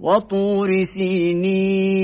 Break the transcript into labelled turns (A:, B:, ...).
A: وطور سينين